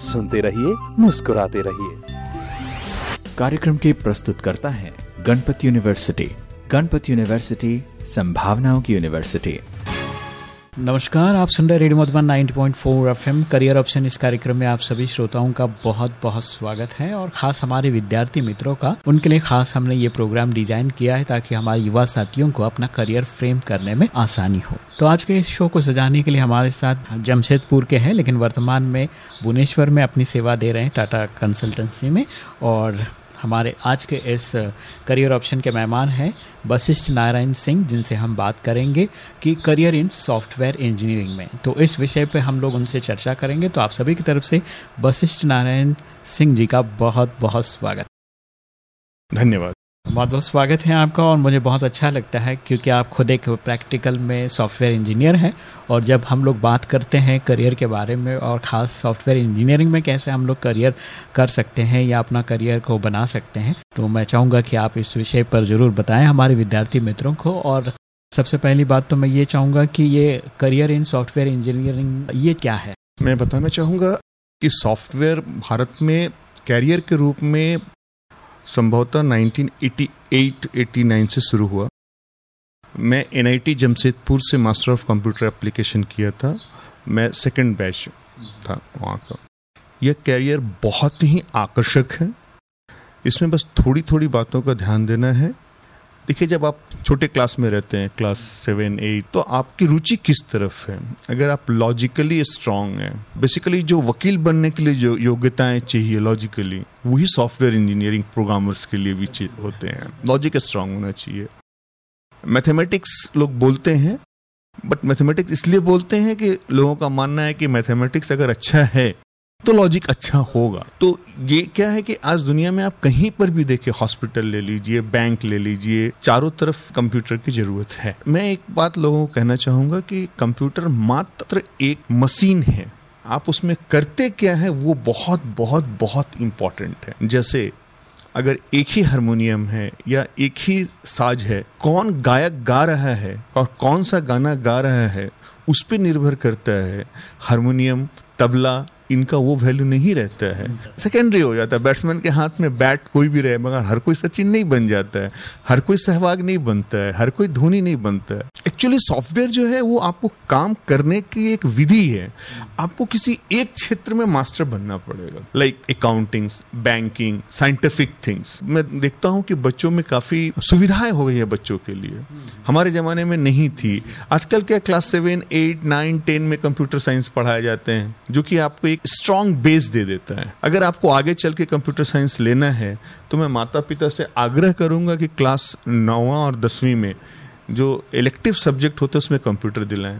सुनते रहिए मुस्कुराते रहिए कार्यक्रम के प्रस्तुत करता है गणपति यूनिवर्सिटी गणपति यूनिवर्सिटी संभावनाओं की यूनिवर्सिटी नमस्कार आप सुन रहे radio Madhuban 90.4 FM career option इस कार्यक्रम में आप सभी श्रोताओं का बहुत बहुत स्वागत है और खास हमारे विद्यार्थी मित्रों का उनके लिए खास हमने ये प्रोग्राम डिजाइन किया है ताकि हमारे युवा साथियों को अपना करियर फ्रेम करने में आसानी हो तो आज के इस शो को सजाने के लिए हमारे साथ जमशेदपुर के हैं लेकिन वर्तमान में भुवनेश्वर में अपनी सेवा दे रहे हैं टाटा कंसल्टेंसी में और हमारे आज के इस करियर ऑप्शन के मेहमान हैं वशिष्ठ नारायण सिंह जिनसे हम बात करेंगे कि करियर इन सॉफ्टवेयर इंजीनियरिंग में तो इस विषय पे हम लोग उनसे चर्चा करेंगे तो आप सभी की तरफ से वशिष्ठ नारायण सिंह जी का बहुत बहुत स्वागत धन्यवाद बहुत बहुत स्वागत है आपका और मुझे बहुत अच्छा लगता है क्योंकि आप खुद एक प्रैक्टिकल में सॉफ्टवेयर इंजीनियर हैं और जब हम लोग बात करते हैं करियर के बारे में और ख़ास सॉफ्टवेयर इंजीनियरिंग में कैसे हम लोग करियर कर सकते हैं या अपना करियर को बना सकते हैं तो मैं चाहूँगा कि आप इस विषय पर ज़रूर बताएं हमारे विद्यार्थी मित्रों को और सबसे पहली बात तो मैं ये चाहूँगा कि ये करियर इन सॉफ्टवेयर इंजीनियरिंग ये क्या है मैं बताना चाहूँगा कि सॉफ्टवेयर भारत में कैरियर के रूप में संभवतः 1988-89 से शुरू हुआ मैं एन जमशेदपुर से मास्टर ऑफ कंप्यूटर एप्लीकेशन किया था मैं सेकंड बैच था वहाँ का यह कैरियर बहुत ही आकर्षक है इसमें बस थोड़ी थोड़ी बातों का ध्यान देना है देखिए जब आप छोटे क्लास में रहते हैं क्लास सेवन एट तो आपकी रुचि किस तरफ है अगर आप लॉजिकली स्ट्रांग हैं बेसिकली जो वकील बनने के लिए जो योग्यताएं चाहिए लॉजिकली वही सॉफ्टवेयर इंजीनियरिंग प्रोग्रामर्स के लिए भी होते हैं लॉजिक स्ट्रांग होना चाहिए मैथमेटिक्स लोग बोलते हैं बट मैथमेटिक्स इसलिए बोलते हैं कि लोगों का मानना है कि मैथमेटिक्स अगर अच्छा है तो लॉजिक अच्छा होगा तो ये क्या है कि आज दुनिया में आप कहीं पर भी देखे हॉस्पिटल ले लीजिए बैंक ले लीजिए चारों तरफ कंप्यूटर की जरूरत है मैं एक बात लोगों को कहना चाहूंगा कि कंप्यूटर मात्र एक मशीन है आप उसमें करते क्या है वो बहुत बहुत बहुत इंपॉर्टेंट है जैसे अगर एक ही हारमोनियम है या एक ही साज है कौन गायक गा रहा है और कौन सा गाना गा रहा है उस पर निर्भर करता है हारमोनियम तबला इनका वो वैल्यू नहीं रहता है सेकेंडरी हो जाता है बैट्समैन के हाथ में बैट कोई भी रहे मगर हर कोई सचिन नहीं बन जाता है हर कोई सहवाग नहीं बनता है हर कोई धोनी नहीं बनता है एक्चुअली सॉफ्टवेयर जो है वो आपको काम करने की एक विधि है आपको किसी एक क्षेत्र में मास्टर बनना पड़ेगा like accounting banking scientific things मैं देखता हूँ कि बच्चों में काफी सुविधाएं हो गई है बच्चों के लिए हमारे जमाने में नहीं थी आजकल क्या class seven eight nine ten में कंप्यूटर साइंस पढ़ाए जाते हैं जो कि आपको एक स्ट्रांग बेस दे देता है अगर आपको आगे चल के कंप्यूटर साइंस लेना है तो मैं माता पिता से आग्रह करूंगा कि क्लास नौवा और दसवीं में जो इलेक्टिव सब्जेक्ट होते हैं उसमें कंप्यूटर दिलाएं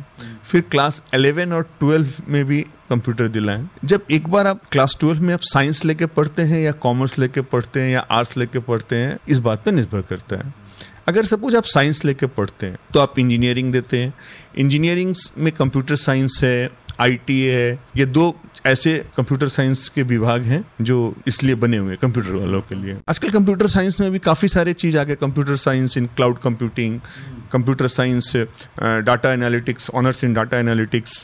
फिर क्लास 11 और 12 में भी कंप्यूटर दिलाएं जब एक बार आप क्लास 12 में आप साइंस लेके पढ़ते हैं या कॉमर्स लेके पढ़ते हैं या आर्ट्स लेके पढ़ते हैं इस बात पे निर्भर करता है अगर सपोज आप साइंस लेके पढ़ते हैं तो आप इंजीनियरिंग देते हैं इंजीनियरिंग में कंप्यूटर साइंस है आईटी है ये दो ऐसे कंप्यूटर साइंस के विभाग हैं जो इसलिए बने हुए हैं कंप्यूटर वालों के लिए आजकल कंप्यूटर साइंस में भी काफ़ी सारे चीज़ आ गए computer science in cloud computing computer science, uh, data analytics, honors in data analytics,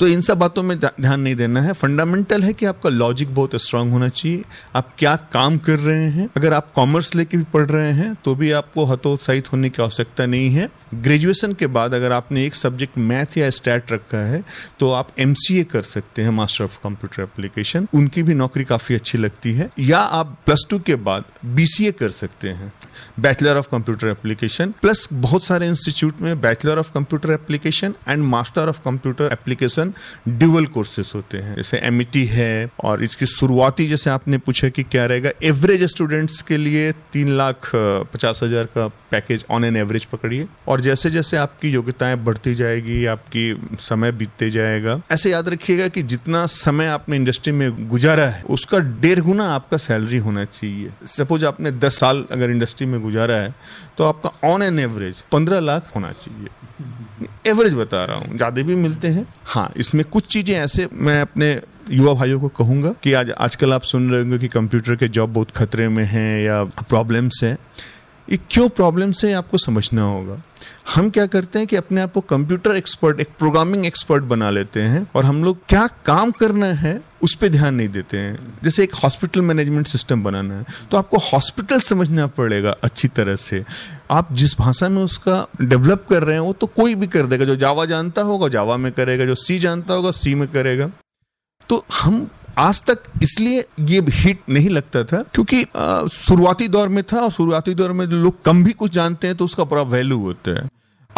तो इन सब बातों में ध्यान नहीं देना है फंडामेंटल है कि आपका लॉजिक बहुत स्ट्रांग होना चाहिए आप क्या काम कर रहे हैं अगर आप कॉमर्स लेके भी पढ़ रहे हैं तो भी आपको हतोत्साहित होने की आवश्यकता नहीं है ग्रेजुएशन के बाद अगर आपने एक सब्जेक्ट मैथ या स्टैट रखा है तो आप एम कर सकते हैं मास्टर ऑफ कंप्यूटर एप्लीकेशन उनकी भी नौकरी काफ़ी अच्छी लगती है या आप प्लस टू के बाद बी कर सकते हैं bachelor of computer application plus बहुत सारे इंस्टीट्यूट में bachelor of computer application and master of computer application तन ड्यूअल कोर्सेज होते हैं जैसे एम e है और इसकी शुरुआती जैसे आपने पूछा कि क्या रहेगा एवरेज स्टूडेंट्स के लिए तीन लाख पचास हजार का पैकेज ऑन एन एवरेज पकड़िए और जैसे जैसे आपकी योग्यताएं बढ़ती जाएगी आपकी समय बीतते जाएगा ऐसे याद रखिएगा कि जितना समय आपने इंडस्ट्री में गुजारा है उसका डेढ़ गुना आपका सैलरी होना चाहिए सपोज आपने दस साल अगर इंडस्ट्री में गुजारा है तो आपका ऑन एन एवरेज पंद्रह लाख होना चाहिए एवरेज बता रहा हूँ ज़्यादा भी मिलते हैं हाँ इसमें कुछ चीज़ें ऐसे मैं अपने युवा भाइयों को कहूंगा कि आज आजकल आप सुन रहे होंगे कि कंप्यूटर के जॉब बहुत खतरे में हैं या प्रॉब्लम्स हैं ये क्यों प्रॉब्लम से आपको समझना होगा हम क्या करते हैं कि अपने आप को कंप्यूटर एक्सपर्ट एक प्रोग्रामिंग एक्सपर्ट बना लेते हैं और हम लोग क्या काम करना है उस पर ध्यान नहीं देते हैं जैसे एक हॉस्पिटल मैनेजमेंट सिस्टम बनाना है तो आपको हॉस्पिटल समझना पड़ेगा अच्छी तरह से आप जिस भाषा में उसका डेवलप कर रहे हैं वो तो कोई भी कर देगा जो जावा जानता होगा जावा में करेगा जो सी जानता होगा सी में करेगा तो हम आज तक इसलिए ये हिट नहीं लगता था क्योंकि शुरुआती दौर में था और शुरुआती दौर में लोग कम भी कुछ जानते हैं तो उसका बड़ा वैल्यू होता है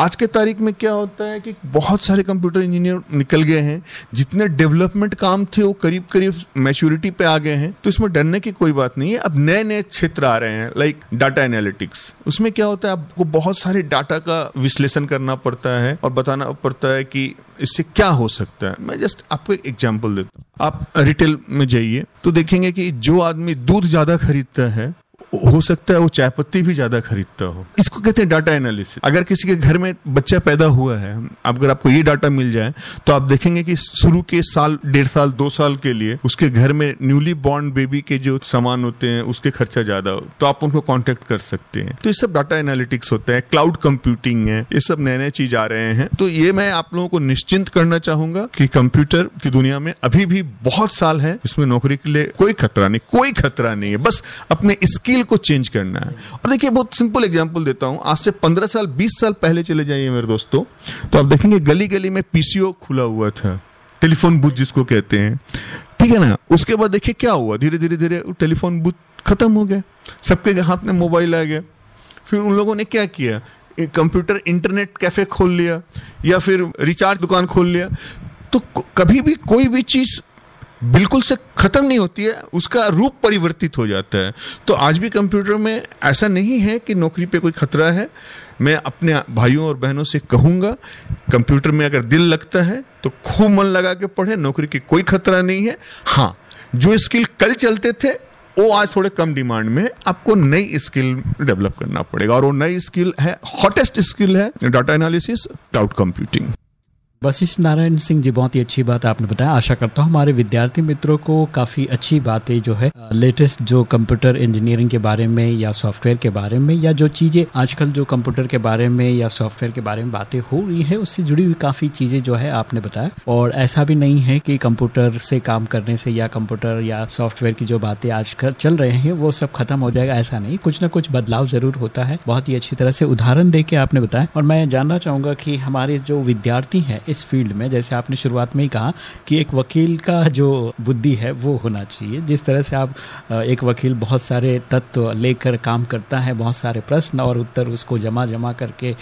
आज के तारीख में क्या होता है कि बहुत सारे कंप्यूटर इंजीनियर निकल गए हैं जितने डेवलपमेंट काम थे वो करीब करीब मैच्योरिटी पे आ गए हैं तो इसमें डरने की कोई बात नहीं है अब नए नए क्षेत्र आ रहे हैं लाइक डाटा एनालिटिक्स उसमें क्या होता है आपको बहुत सारे डाटा का विश्लेषण करना पड़ता है और बताना पड़ता है कि इससे क्या हो सकता है मैं जस्ट आपको एक एग्जाम्पल देता हूँ आप रिटेल में जाइए तो देखेंगे कि जो आदमी दूध ज़्यादा खरीदता है हो सकता है वो चाय पत्ती भी ज्यादा खरीदता हो इसको कहते हैं डाटा एनालिसिस अगर किसी के घर में बच्चा पैदा हुआ है अगर आपको ये डाटा मिल जाए तो आप देखेंगे कि शुरू के साल डेढ़ साल दो साल के लिए उसके घर में न्यूली बॉर्न बेबी के जो सामान होते हैं उसके खर्चा ज्यादा हो तो आप उनको कॉन्टेक्ट कर सकते हैं तो ये सब डाटा एनालिटिक्स होता है क्लाउड कंप्यूटिंग है ये सब नए नए चीज आ रहे हैं तो ये मैं आप लोगों को निश्चिंत करना चाहूंगा कि कंप्यूटर की दुनिया में अभी भी बहुत साल है इसमें नौकरी के लिए कोई खतरा नहीं कोई खतरा नहीं है बस अपने स्किल फील को चेंज करना है और देखिए बहुत सिंपल एग्जांपल देता हूं आज से पंद्रह साल बीस साल पहले चले जाइए मेरे दोस्तों तो आप देखेंगे गली गली में पीसीओ खुला हुआ था टेलीफोन बूथ जिसको कहते हैं ठीक है ना उसके बाद देखिए क्या हुआ धीरे धीरे धीरे टेलीफोन बूथ खत्म हो गया सबके हाथ में मोबाइल आ गया फिर उन लोगों ने क्या किया कंप्यूटर इंटरनेट कैफे खोल लिया या फिर रिचार्ज दुकान खोल लिया तो कभी भी कोई भी चीज़ बिल्कुल से ख़त्म नहीं होती है उसका रूप परिवर्तित हो जाता है तो आज भी कंप्यूटर में ऐसा नहीं है कि नौकरी पे कोई खतरा है मैं अपने भाइयों और बहनों से कहूँगा कंप्यूटर में अगर दिल लगता है तो खूब मन लगा के पढ़े नौकरी की कोई खतरा नहीं है हाँ जो स्किल कल चलते थे वो आज थोड़े कम डिमांड में आपको नई स्किल डेवलप करना पड़ेगा और वो नई स्किल है हॉटेस्ट स्किल है data analysis cloud computing Vashishtha Narayan Singh ji बहुत ही अच्छी बात आपने बताया आशा करता हूँ हमारे विद्यार्थी मित्रों को काफ़ी अच्छी बातें जो है लेटेस्ट जो कंप्यूटर इंजीनियरिंग के बारे में या सॉफ्टवेयर के बारे में या जो चीज़ें आजकल जो कंप्यूटर के बारे में या सॉफ्टवेयर के बारे में बातें हो रही है उससे जुड़ी हुई काफ़ी चीज़ें जो है आपने बताया और ऐसा भी नहीं है कि कंप्यूटर से काम करने से या कंप्यूटर या सॉफ्टवेयर की जो बातें आजकल चल रहे हैं वो सब खत्म हो जाएगा ऐसा नहीं कुछ ना कुछ बदलाव जरूर होता है बहुत ही अच्छी तरह से उदाहरण दे के आपने बताया और मैं जानना चाहूंगा की हमारे जो विद्यार्थी है इस फील्ड में जैसे आपने शुरुआत में ही कहा कि एक वकील का जो बुद्धि है वो होना चाहिए जिस तरह से आप एक वकील बहुत सारे तत्व लेकर काम करता है बहुत सारे प्रश्न और उत्तर उसको जमा जमा करके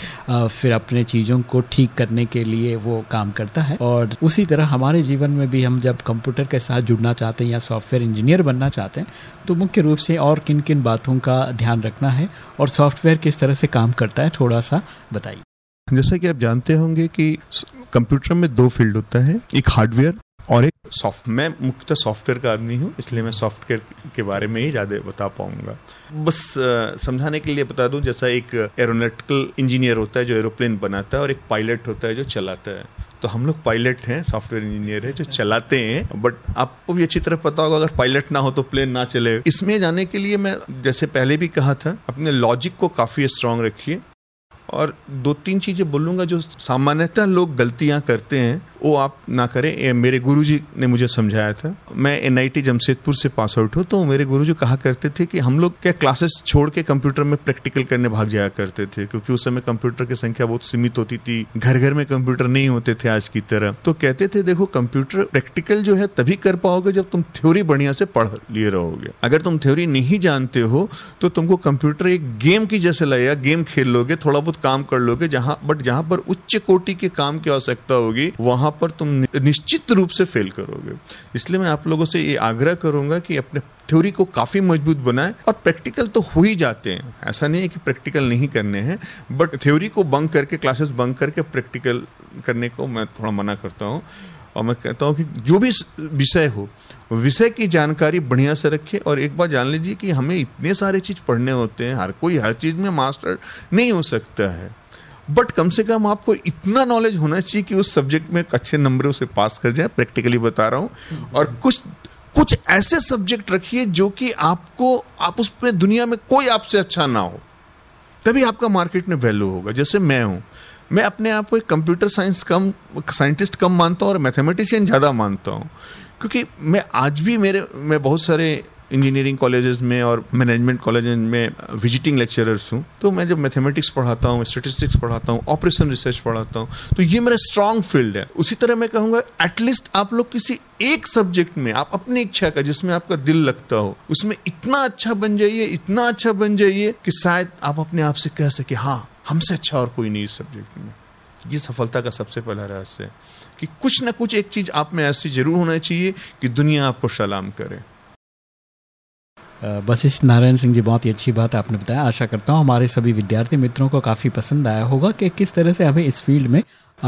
फिर अपने चीज़ों को ठीक करने के लिए वो काम करता है और उसी तरह हमारे जीवन में भी हम जब कंप्यूटर के साथ जुड़ना चाहते हैं या सॉफ्टवेयर इंजीनियर बनना चाहते हैं तो मुख्य रूप से और किन किन बातों का ध्यान रखना है और सॉफ्टवेयर किस तरह से काम करता है थोड़ा सा बताइए जैसा कि आप जानते होंगे कि कंप्यूटर में दो फील्ड होता है एक हार्डवेयर और एक सॉफ्ट मैं मुख्यतः सॉफ्टवेयर का आदमी हूँ इसलिए मैं सॉफ्टवेयर के बारे में ही ज़्यादा बता पाऊंगा बस समझाने के लिए बता दूं जैसा एक एरोनॉटिकल इंजीनियर होता है जो एरोप्लेन बनाता है और एक पायलट होता है जो चलाता है तो हम लोग पायलट हैं सॉफ्टवेयर इंजीनियर है जो चलाते हैं बट आपको भी अच्छी तरह पता होगा अगर पायलट ना हो तो प्लेन ना चले इसमें जाने के लिए मैं जैसे पहले भी कहा था अपने लॉजिक को काफ़ी स्ट्रांग रखिए और दो तीन चीज़ें बोलूँगा जो सामान्यतः लोग गलतियाँ करते हैं वो आप ना करें मेरे गुरुजी ने मुझे समझाया था मैं एन जमशेदपुर से पास आउट हूँ तो मेरे गुरुजी कहा करते थे कि हम लोग क्या क्लासेस छोड़ के कंप्यूटर में प्रैक्टिकल करने भाग जाया करते थे क्योंकि उस समय कंप्यूटर की संख्या बहुत सीमित होती थी घर घर में कंप्यूटर नहीं होते थे आज की तरह तो कहते थे देखो कंप्यूटर प्रैक्टिकल जो है तभी कर पाओगे जब तुम थ्योरी बढ़िया से पढ़ लिए रहोगे अगर तुम थ्योरी नहीं जानते हो तो तुमको कंप्यूटर एक गेम की जैसे लगेगा गेम खेल लोगे थोड़ा बहुत काम कर लोगे जहाँ बट जहां पर उच्च कोटि के काम की आवश्यकता होगी वहां पर तुम निश्चित रूप से फेल करोगे इसलिए मैं आप लोगों से ये आग्रह करूंगा कि अपने थ्योरी को काफ़ी मजबूत बनाएं और प्रैक्टिकल तो हो ही जाते हैं ऐसा नहीं है कि प्रैक्टिकल नहीं करने हैं बट थ्योरी को बंक करके क्लासेस बंक करके प्रैक्टिकल करने को मैं थोड़ा मना करता हूँ और मैं कहता हूँ कि जो भी विषय हो विषय की जानकारी बढ़िया से रखें और एक बार जान लीजिए कि हमें इतने सारे चीज़ पढ़ने होते हैं हर कोई हर चीज़ में मास्टर नहीं हो सकता है बट कम से कम आपको इतना नॉलेज होना चाहिए कि उस सब्जेक्ट में अच्छे नंबरों से पास कर जाए प्रैक्टिकली बता रहा हूँ और कुछ कुछ ऐसे सब्जेक्ट रखिए जो कि आपको आप उसमें दुनिया में कोई आपसे अच्छा ना हो तभी आपका मार्केट में वैल्यू होगा जैसे मैं हूँ मैं अपने आप को एक कंप्यूटर साइंस कम साइंटिस्ट कम मानता हूँ और मैथमेटिशियन ज़्यादा मानता हूँ क्योंकि मैं आज भी मेरे मैं बहुत सारे इंजीनियरिंग कॉलेजेस में और मैनेजमेंट कॉलेज में विजिटिंग uh, लेक्चरर्स हूँ तो मैं जब मैथमेटिक्स पढ़ाता हूँ स्टेटिस्टिक्स पढ़ाता हूँ ऑपरेशन रिसर्च पढ़ाता हूँ तो ये मेरा स्ट्रांग फील्ड है उसी तरह मैं कहूँगा एटलीस्ट आप लोग किसी एक सब्जेक्ट में आप अपनी इच्छा का जिसमें आपका दिल लगता हो उसमें इतना अच्छा बन जाइए इतना अच्छा बन जाइए कि शायद आप अपने आप से कह सके हाँ हमसे अच्छा और कोई नहीं इस सब्जेक्ट में ये सफलता का सबसे पहला रहस्य है कि कुछ ना कुछ एक चीज़ आप में ऐसी जरूर होना चाहिए कि दुनिया आपको सलाम करे वशिष्ठ नारायण सिंह जी बहुत ही अच्छी बात आपने बताया आशा करता हूँ हमारे सभी विद्यार्थी मित्रों को काफ़ी पसंद आया होगा कि किस तरह से हमें इस फील्ड में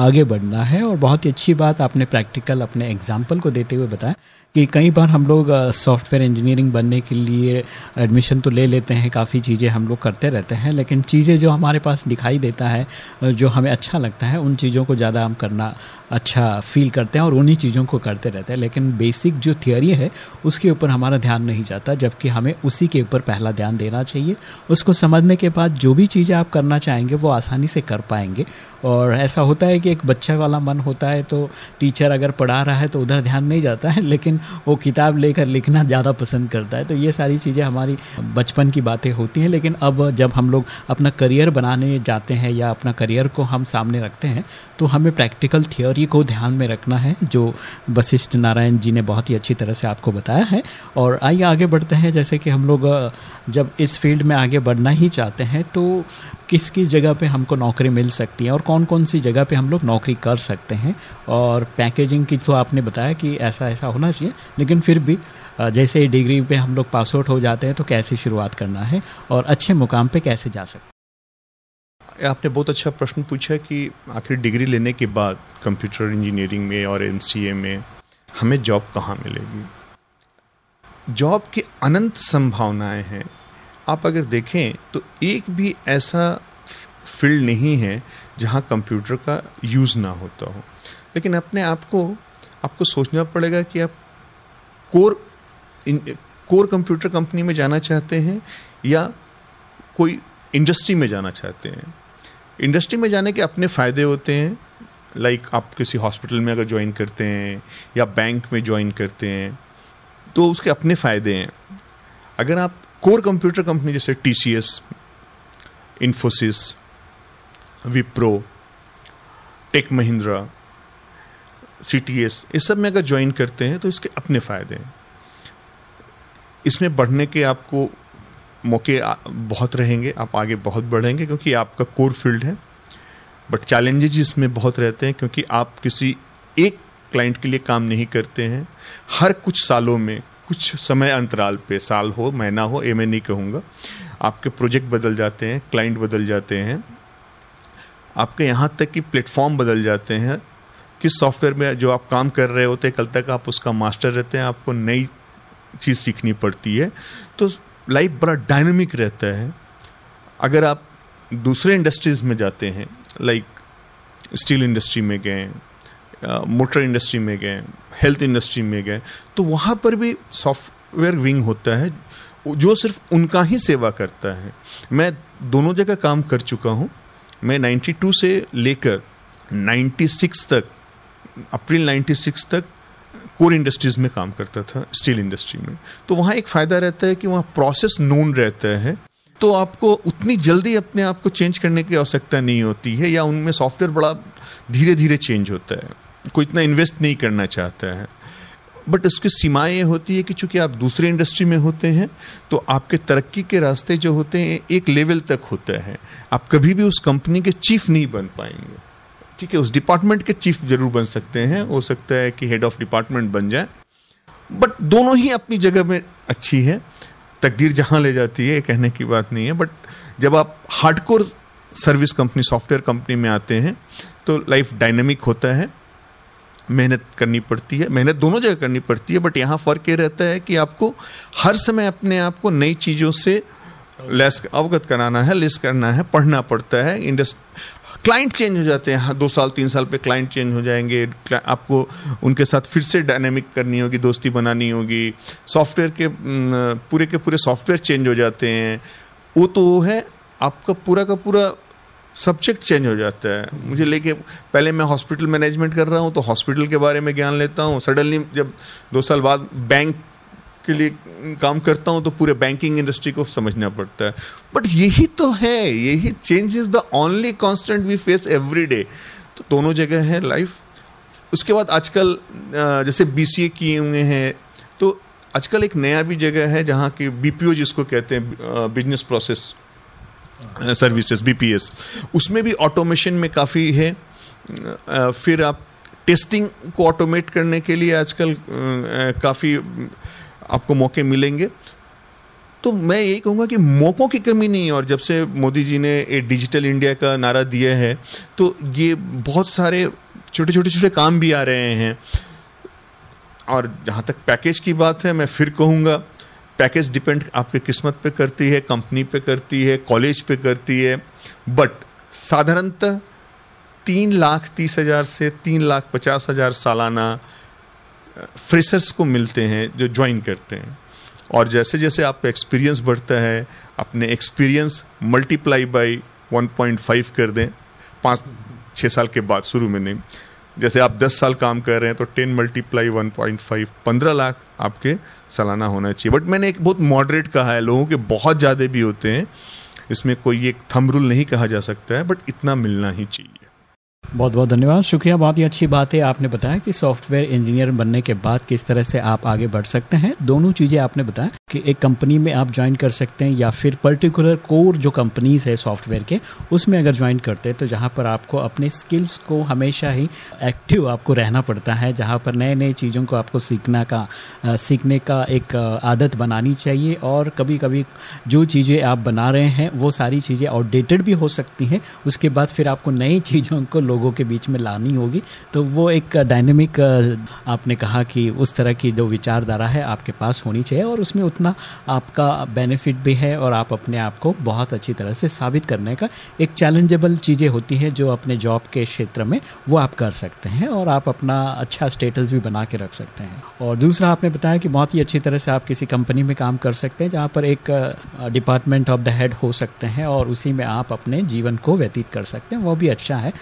आगे बढ़ना है और बहुत ही अच्छी बात आपने प्रैक्टिकल अपने एग्जाम्पल को देते हुए बताया कि कई बार हम लोग सॉफ्टवेयर इंजीनियरिंग बनने के लिए एडमिशन तो ले लेते हैं काफ़ी चीज़ें हम लोग करते रहते हैं लेकिन चीज़ें जो हमारे पास दिखाई देता है जो हमें अच्छा लगता है उन चीज़ों को ज़्यादा हम करना अच्छा फील करते हैं और उन्हीं चीज़ों को करते रहते हैं लेकिन बेसिक जो थियोरी है उसके ऊपर हमारा ध्यान नहीं जाता जबकि हमें उसी के ऊपर पहला ध्यान देना चाहिए उसको समझने के बाद जो भी चीज़ें आप करना चाहेंगे वो आसानी से कर पाएंगे और ऐसा होता है कि एक बच्चा वाला मन होता है तो टीचर अगर पढ़ा रहा है तो उधर ध्यान नहीं जाता है लेकिन वो किताब लेकर लिखना ज़्यादा पसंद करता है तो ये सारी चीज़ें हमारी बचपन की बातें होती हैं लेकिन अब जब हम लोग अपना करियर बनाने जाते हैं या अपना करियर को हम सामने रखते हैं तो हमें प्रैक्टिकल थियोरी को ध्यान में रखना है जो वशिष्ठ नारायण जी ने बहुत ही अच्छी तरह से आपको बताया है और आइए आगे बढ़ते हैं जैसे कि हम लोग जब इस फील्ड में आगे बढ़ना ही चाहते हैं तो किस किस जगह पे हमको नौकरी मिल सकती है और कौन कौन सी जगह पे हम लोग नौकरी कर सकते हैं और पैकेजिंग की तो आपने बताया कि ऐसा ऐसा होना चाहिए लेकिन फिर भी जैसे ही डिग्री पे हम लोग पास आउट हो जाते हैं तो कैसे शुरुआत करना है और अच्छे मुकाम पे कैसे जा सकते आपने बहुत अच्छा प्रश्न पूछा कि आखिर डिग्री लेने के बाद कंप्यूटर इंजीनियरिंग में और एम में हमें जॉब कहाँ मिलेगी जॉब की अनंत संभावनाएं हैं आप अगर देखें तो एक भी ऐसा फील्ड नहीं है जहाँ कंप्यूटर का यूज़ ना होता हो लेकिन अपने आप को आपको सोचना पड़ेगा कि आप कोर कोर कंप्यूटर कंपनी में जाना चाहते हैं या कोई इंडस्ट्री में जाना चाहते हैं इंडस्ट्री में जाने के अपने फ़ायदे होते हैं लाइक like आप किसी हॉस्पिटल में अगर ज्वाइन करते हैं या बैंक में ज्वाइन करते हैं तो उसके अपने फ़ायदे हैं अगर आप कोर कंप्यूटर कंपनी जैसे T C S Infosys Wipro tech Mahindra C T S इस सब में अगर ज्वाइन करते हैं तो इसके अपने फ़ायदे हैं इसमें बढ़ने के आपको मौके बहुत रहेंगे आप आगे बहुत बढ़ेंगे क्योंकि आपका कोर फील्ड है बट चैलेंजेज इसमें बहुत रहते हैं क्योंकि आप किसी एक क्लाइंट के लिए काम नहीं करते हैं हर कुछ सालों में कुछ समय अंतराल पे साल हो महीना हो ये मैं नहीं कहूँगा आपके प्रोजेक्ट बदल जाते हैं क्लाइंट बदल जाते हैं आपके यहाँ तक कि प्लेटफॉर्म बदल जाते हैं किस सॉफ्टवेयर में जो आप काम कर रहे होते हैं कल तक आप उसका मास्टर रहते हैं आपको नई चीज़ सीखनी पड़ती है तो लाइफ बड़ा डायनमिक रहता है अगर आप दूसरे इंडस्ट्रीज़ में जाते हैं लाइक स्टील इंडस्ट्री में गए मोटर इंडस्ट्री में गए हेल्थ इंडस्ट्री में गए तो वहाँ पर भी सॉफ्टवेयर विंग होता है जो सिर्फ उनका ही सेवा करता है मैं दोनों जगह काम कर चुका हूँ मैं 92 से लेकर 96 तक अप्रैल 96 तक कोर इंडस्ट्रीज़ में काम करता था स्टील इंडस्ट्री में तो वहाँ एक फ़ायदा रहता है कि वहाँ प्रोसेस नोन रहता है तो आपको उतनी जल्दी अपने आप को चेंज करने की आवश्यकता नहीं होती है या उनमें सॉफ्टवेयर बड़ा धीरे धीरे चेंज होता है कोई इतना इन्वेस्ट नहीं करना चाहता है बट उसकी सीमाएं होती है कि चूंकि आप दूसरे इंडस्ट्री में होते हैं तो आपके तरक्की के रास्ते जो होते हैं एक लेवल तक होता है आप कभी भी उस कंपनी के चीफ नहीं बन पाएंगे ठीक है उस डिपार्टमेंट के चीफ जरूर बन सकते हैं हो सकता है कि हेड ऑफ डिपार्टमेंट बन जाए बट दोनों ही अपनी जगह में अच्छी है तकदीर जहाँ ले जाती है कहने की बात नहीं है बट जब आप hardcore service company software company में आते हैं तो लाइफ डायनेमिक होता है मेहनत करनी पड़ती है मेहनत दोनों जगह करनी पड़ती है बट यहाँ फ़र्क ये रहता है कि आपको हर समय अपने आप को नई चीज़ों से लेस अवगत कराना है लेस करना है पढ़ना पड़ता है इंडस्ट क्लाइंट चेंज हो जाते हैं दो साल तीन साल पे क्लाइंट चेंज हो जाएंगे आपको उनके साथ फिर से डायनेमिक करनी होगी दोस्ती बनानी होगी सॉफ्टवेयर के पूरे के पूरे सॉफ्टवेयर चेंज हो जाते हैं वो तो वो है आपका पूरा का पूरा सब्जेक्ट चेंज हो जाता है मुझे लेके पहले मैं हॉस्पिटल मैनेजमेंट कर रहा हूँ तो हॉस्पिटल के बारे में ज्ञान लेता हूँ सडनली जब दो साल बाद बैंक के लिए काम करता हूँ तो पूरे बैंकिंग इंडस्ट्री को समझना पड़ता है बट यही तो है यही change is the only constant we face every day तो दोनों जगह है लाइफ उसके बाद आजकल जैसे बी सी ए किए हुए हैं तो आजकल एक नया भी जगह है जहाँ की बी पी ओ जिसको कहते हैं बिजनेस प्रोसेस सर्विसेज एस उसमें भी ऑटोमेशन में काफ़ी है फिर आप टेस्टिंग को ऑटोमेट करने के लिए आजकल काफ़ी आपको मौके मिलेंगे तो मैं यही कहूँगा कि मौक़ों की कमी नहीं है और जब से मोदी जी ने एक डिजिटल इंडिया का नारा दिया है तो ये बहुत सारे छोटे छोटे छोटे काम भी आ रहे हैं और जहाँ तक पैकेज की बात है मैं फिर कहूँगा पैकेज डिपेंड आपके किस्मत पे करती है कंपनी पे करती है कॉलेज पे करती है बट साधारणतः तीन लाख तीस हज़ार से तीन लाख पचास हज़ार सालाना फ्रेशर्स को मिलते हैं जो ज्वाइन करते हैं और जैसे जैसे आपका एक्सपीरियंस बढ़ता है अपने एक्सपीरियंस मल्टीप्लाई बाई 1.5 कर दें पाँच छः साल के बाद शुरू में नहीं जैसे आप 10 साल काम कर रहे हैं तो 10 मल्टीप्लाई 1.5 15 लाख आपके सालाना होना चाहिए बट मैंने एक बहुत मॉडरेट कहा है लोगों के बहुत ज़्यादा भी होते हैं इसमें कोई एक थम रूल नहीं कहा जा सकता है बट इतना मिलना ही चाहिए बहुत बहुत धन्यवाद शुक्रिया बहुत ही अच्छी बात है आपने बताया कि सॉफ्टवेयर इंजीनियर बनने के बाद किस तरह से आप आगे बढ़ सकते हैं दोनों चीज़ें आपने बताया कि एक कंपनी में आप ज्वाइन कर सकते हैं या फिर पर्टिकुलर कोर जो कंपनीज है सॉफ्टवेयर के उसमें अगर ज्वाइन करते हैं तो जहाँ पर आपको अपने स्किल्स को हमेशा ही एक्टिव आपको रहना पड़ता है जहाँ पर नए नए चीज़ों को आपको सीखना का सीखने का एक आदत बनानी चाहिए और कभी कभी जो चीज़ें आप बना रहे हैं वो सारी चीज़ें आउटडेटेड भी हो सकती हैं उसके बाद फिर आपको नई चीज़ों को लोगों के बीच में लानी होगी तो वो एक डायनेमिक आपने कहा कि उस तरह की जो विचारधारा है आपके पास होनी चाहिए और उसमें उतना आपका बेनिफिट भी है और आप अपने आप को बहुत अच्छी तरह से साबित करने का एक चैलेंजेबल चीज़ें होती हैं जो अपने जॉब के क्षेत्र में वो आप कर सकते हैं और आप अपना अच्छा स्टेटस भी बना के रख सकते हैं और दूसरा आपने बताया कि बहुत ही अच्छी तरह से आप किसी कंपनी में काम कर सकते हैं जहाँ पर एक डिपार्टमेंट ऑफ द हेड हो सकते हैं और उसी में आप अपने जीवन को व्यतीत कर सकते हैं वो भी अच्छा है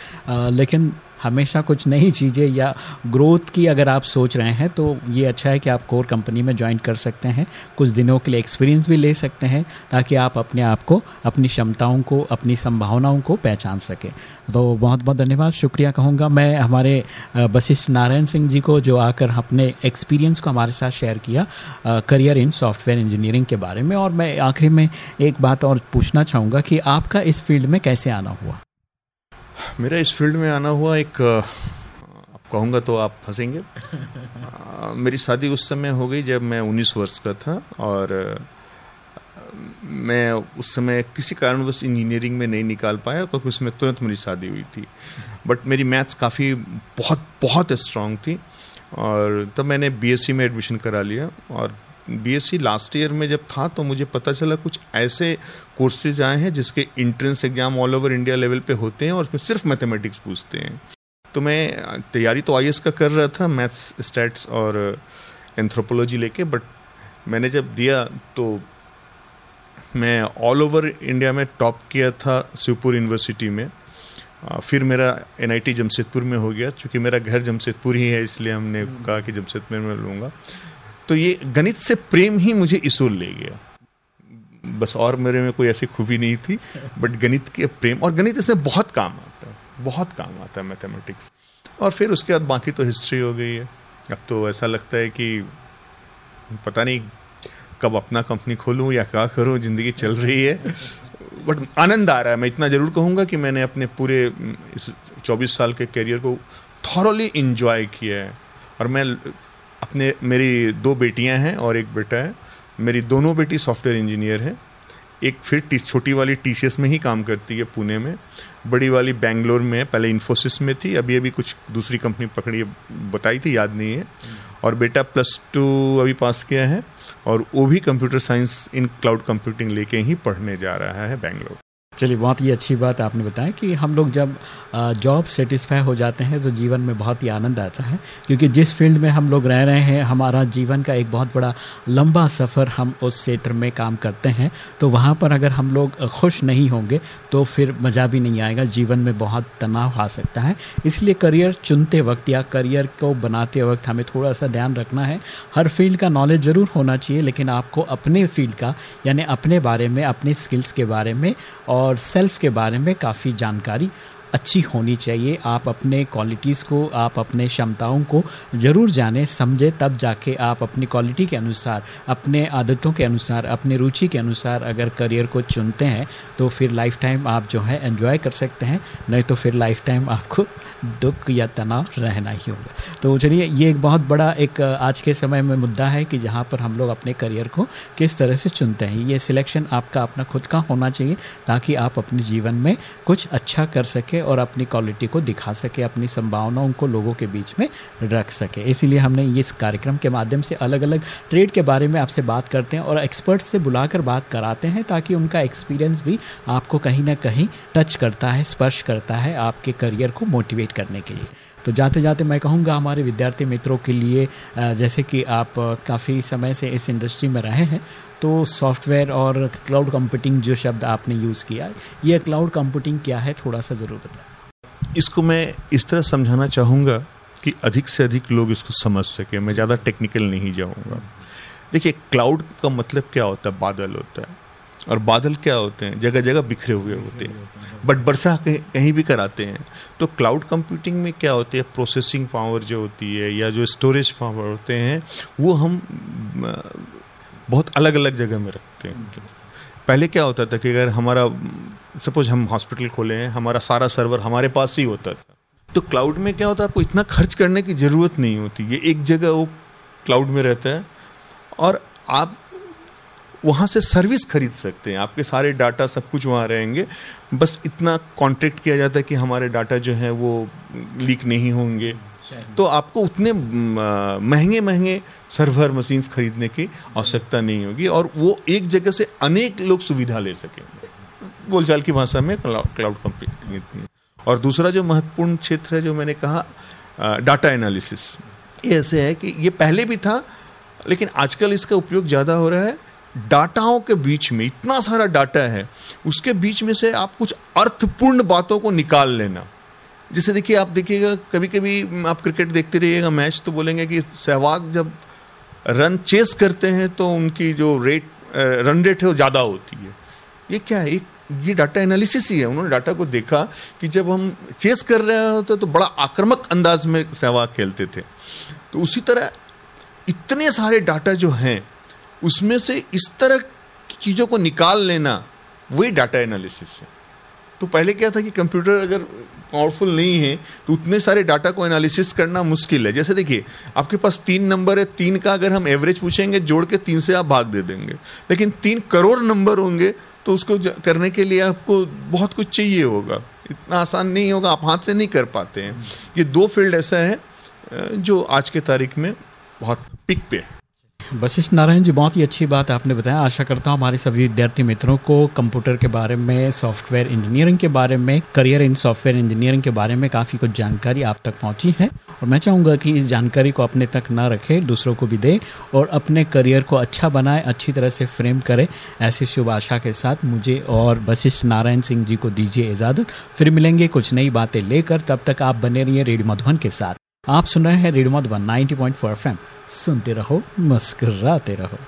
लेकिन हमेशा कुछ नई चीज़ें या ग्रोथ की अगर आप सोच रहे हैं तो ये अच्छा है कि आप कोर कंपनी में ज्वाइन कर सकते हैं कुछ दिनों के लिए एक्सपीरियंस भी ले सकते हैं ताकि आप अपने आप को अपनी क्षमताओं को अपनी संभावनाओं को पहचान सकें तो बहुत बहुत धन्यवाद शुक्रिया कहूँगा मैं हमारे वशिष्ठ नारायण सिंह जी को जो आकर अपने एक्सपीरियंस को हमारे साथ शेयर किया करियर इन सॉफ्टवेयर इंजीनियरिंग के बारे में और मैं आखिरी में एक बात और पूछना चाहूँगा कि आपका इस फील्ड में कैसे आना हुआ मेरा इस फील्ड में आना हुआ एक आप कहूँगा तो आप फंसेंगे मेरी शादी उस समय हो गई जब मैं उन्नीस वर्ष का था और मैं उस समय किसी कारणवश इंजीनियरिंग में नहीं निकाल पाया क्योंकि उसमें तुरंत मेरी शादी हुई थी बट मेरी मैथ्स काफ़ी बहुत बहुत स्ट्रांग थी और तब मैंने बीएससी e में एडमिशन करा लिया और बीएससी लास्ट ईयर में जब था तो मुझे पता चला कुछ ऐसे कोर्सेज आए हैं जिसके entrance exam all over India level पे होते हैं और उसमें सिर्फ मैथमेटिक्स पूछते हैं तो मैं तैयारी तो आई का कर रहा था मैथ्स स्टैट्स और एंथ्रोपोलॉजी लेके बट मैंने जब दिया तो मैं ऑल ओवर इंडिया में टॉप किया था शिवपुर यूनिवर्सिटी में फिर मेरा एन जमशेदपुर में हो गया चूँकि मेरा घर जमशेदपुर ही है इसलिए हमने कहा कि जमशेदपुर में लूँगा तो ये गणित से प्रेम ही मुझे इसूल ले गया बस और मेरे में कोई ऐसी खूबी नहीं थी बट गणित के प्रेम और गणित इसमें बहुत काम आता है बहुत काम आता है मैथमेटिक्स और फिर उसके बाद बाकी तो हिस्ट्री हो गई है अब तो ऐसा लगता है कि पता नहीं कब अपना कंपनी खोलूं या क्या करूं ज़िंदगी चल रही है बट आनंद आ रहा है मैं इतना ज़रूर कहूँगा कि मैंने अपने पूरे इस चौबीस साल के करियर को थॉरली इन्जॉय किया है और मैं अपने मेरी दो बेटियां हैं और एक बेटा है मेरी दोनों बेटी सॉफ्टवेयर इंजीनियर है एक फिर छोटी वाली टी में ही काम करती है पुणे में बड़ी वाली बेंगलोर में पहले इन्फोसिस में थी अभी अभी कुछ दूसरी कंपनी पकड़ी बताई थी याद नहीं है हम्म। और बेटा प्लस टू अभी पास किया है और वो भी computer science in cloud computing लेके ही पढ़ने जा रहा है बेंगलोर चलिए बहुत ही अच्छी बात आपने बताया कि हम लोग जब जॉब सेटिस्फाई हो जाते हैं तो जीवन में बहुत ही आनंद आता है क्योंकि जिस फील्ड में हम लोग रह रहे हैं हमारा जीवन का एक बहुत बड़ा लंबा सफ़र हम उस क्षेत्र में काम करते हैं तो वहाँ पर अगर हम लोग खुश नहीं होंगे तो फिर मज़ा भी नहीं आएगा जीवन में बहुत तनाव आ सकता है इसलिए करियर चुनते वक्त या करियर को बनाते वक्त हमें थोड़ा सा ध्यान रखना है हर फील्ड का नॉलेज ज़रूर होना चाहिए लेकिन आपको अपने फील्ड का यानी अपने बारे में अपने स्किल्स के बारे में और और सेल्फ के बारे में काफ़ी जानकारी अच्छी होनी चाहिए आप अपने क्वालिटीज़ को आप अपने क्षमताओं को ज़रूर जाने समझे तब जाके आप अपनी क्वालिटी के अनुसार अपने आदतों के अनुसार अपने रुचि के अनुसार अगर करियर को चुनते हैं तो फिर लाइफ टाइम आप जो है एंजॉय कर सकते हैं नहीं तो फिर लाइफ टाइम आपको दुख या तनाव रहना ही होगा तो चलिए ये एक बहुत बड़ा एक आज के समय में मुद्दा है कि जहाँ पर हम लोग अपने करियर को किस तरह से चुनते हैं ये सिलेक्शन आपका अपना खुद का होना चाहिए ताकि आप अपने जीवन में कुछ अच्छा कर सके और अपनी क्वालिटी को दिखा सके अपनी संभावनाओं को लोगों के बीच में रख सके इसीलिए हमने इस कार्यक्रम के माध्यम से अलग अलग ट्रेड के बारे में आपसे बात करते हैं और एक्सपर्ट्स से बुलाकर बात कराते हैं ताकि उनका एक्सपीरियंस भी आपको कहीं ना कहीं टच करता है स्पर्श करता है आपके करियर को मोटिवेट करने के लिए तो जाते जाते मैं कहूँगा हमारे विद्यार्थी मित्रों के लिए जैसे कि आप काफ़ी समय से इस इंडस्ट्री में रहे हैं तो सॉफ्टवेयर और क्लाउड कंप्यूटिंग जो शब्द आपने यूज़ किया ये क्लाउड कंप्यूटिंग क्या है थोड़ा सा ज़रूर बताएं इसको मैं इस तरह समझाना चाहूँगा कि अधिक से अधिक लोग इसको समझ सकें मैं ज़्यादा टेक्निकल नहीं जाऊँगा देखिए क्लाउड का मतलब क्या होता है बादल होता है और बादल क्या होते हैं जगह जगह बिखरे हुए होते हैं बट बरसा कहीं कहीं भी कराते हैं तो क्लाउड कंप्यूटिंग में क्या होती है प्रोसेसिंग पावर जो होती है या जो स्टोरेज पावर होते हैं वो हम बहुत अलग अलग जगह में रखते हैं पहले क्या होता था कि अगर हमारा सपोज हम हॉस्पिटल खोले हैं हमारा सारा सर्वर हमारे पास ही होता था तो क्लाउड में क्या होता है आपको इतना खर्च करने की ज़रूरत नहीं होती ये एक जगह वो क्लाउड में रहता है और आप वहाँ से सर्विस खरीद सकते हैं आपके सारे डाटा सब कुछ वहाँ रहेंगे बस इतना कॉन्ट्रैक्ट किया जाता है कि हमारे डाटा जो है वो लीक नहीं होंगे तो आपको उतने महंगे महंगे सर्वर मशीन्स खरीदने की आवश्यकता नहीं होगी और वो एक जगह से अनेक लोग सुविधा ले सकेंगे बोलचाल की भाषा में क्लाउड कंप्यूटिंग और दूसरा जो महत्वपूर्ण क्षेत्र है जो मैंने कहा डाटा एनालिसिस ये ऐसे है कि ये पहले भी था लेकिन आजकल इसका उपयोग ज़्यादा हो रहा है डाटाओं के बीच में इतना सारा डाटा है उसके बीच में से आप कुछ अर्थपूर्ण बातों को निकाल लेना जैसे देखिए आप देखिएगा कभी कभी आप क्रिकेट देखते रहिएगा मैच तो बोलेंगे कि सहवाग जब रन चेस करते हैं तो उनकी जो रेट रन रेट है वो ज़्यादा होती है ये क्या है एक ये डाटा एनालिसिस ही है उन्होंने डाटा को देखा कि जब हम चेस कर रहे होते तो बड़ा आक्रामक अंदाज में सहवाग खेलते थे तो उसी तरह इतने सारे डाटा जो हैं उसमें से इस तरह की चीज़ों को निकाल लेना वही डाटा एनालिसिस है तो पहले क्या था कि कंप्यूटर अगर पावरफुल नहीं है तो उतने सारे डाटा को एनालिसिस करना मुश्किल है जैसे देखिए आपके पास तीन नंबर है तीन का अगर हम एवरेज पूछेंगे जोड़ के तीन से आप भाग दे देंगे लेकिन तीन करोड़ नंबर होंगे तो उसको करने के लिए आपको बहुत कुछ चाहिए होगा इतना आसान नहीं होगा आप हाथ से नहीं कर पाते हैं ये दो फील्ड ऐसा है जो आज के तारीख में बहुत पिक पे है वशिष्ठ नारायण जी बहुत ही अच्छी बात आपने बताया आशा करता हूँ हमारे सभी विद्यार्थी मित्रों को कंप्यूटर के बारे में सॉफ्टवेयर इंजीनियरिंग के बारे में करियर इन सॉफ्टवेयर इंजीनियरिंग के बारे में काफ़ी कुछ जानकारी आप तक पहुँची है और मैं चाहूंगा कि इस जानकारी को अपने तक न रखे दूसरों को भी दे और अपने करियर को अच्छा बनाए अच्छी तरह से फ्रेम करे ऐसी शुभ आशा के साथ मुझे और वशिष्ठ नारायण सिंह जी को दीजिए इजाज़त फिर मिलेंगे कुछ नई बातें लेकर तब तक आप बने रहिए रेडियो मधुबन के साथ आप सुन रहे हैं radio Madhuban ninety point four F सुनते रहो मुस्कुराते रहो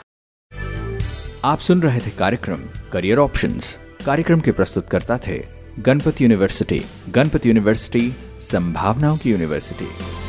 आप सुन रहे थे कार्यक्रम करियर ऑप्शंस कार्यक्रम के प्रस्तुतकर्ता थे गणपति यूनिवर्सिटी गणपति यूनिवर्सिटी संभावनाओं की यूनिवर्सिटी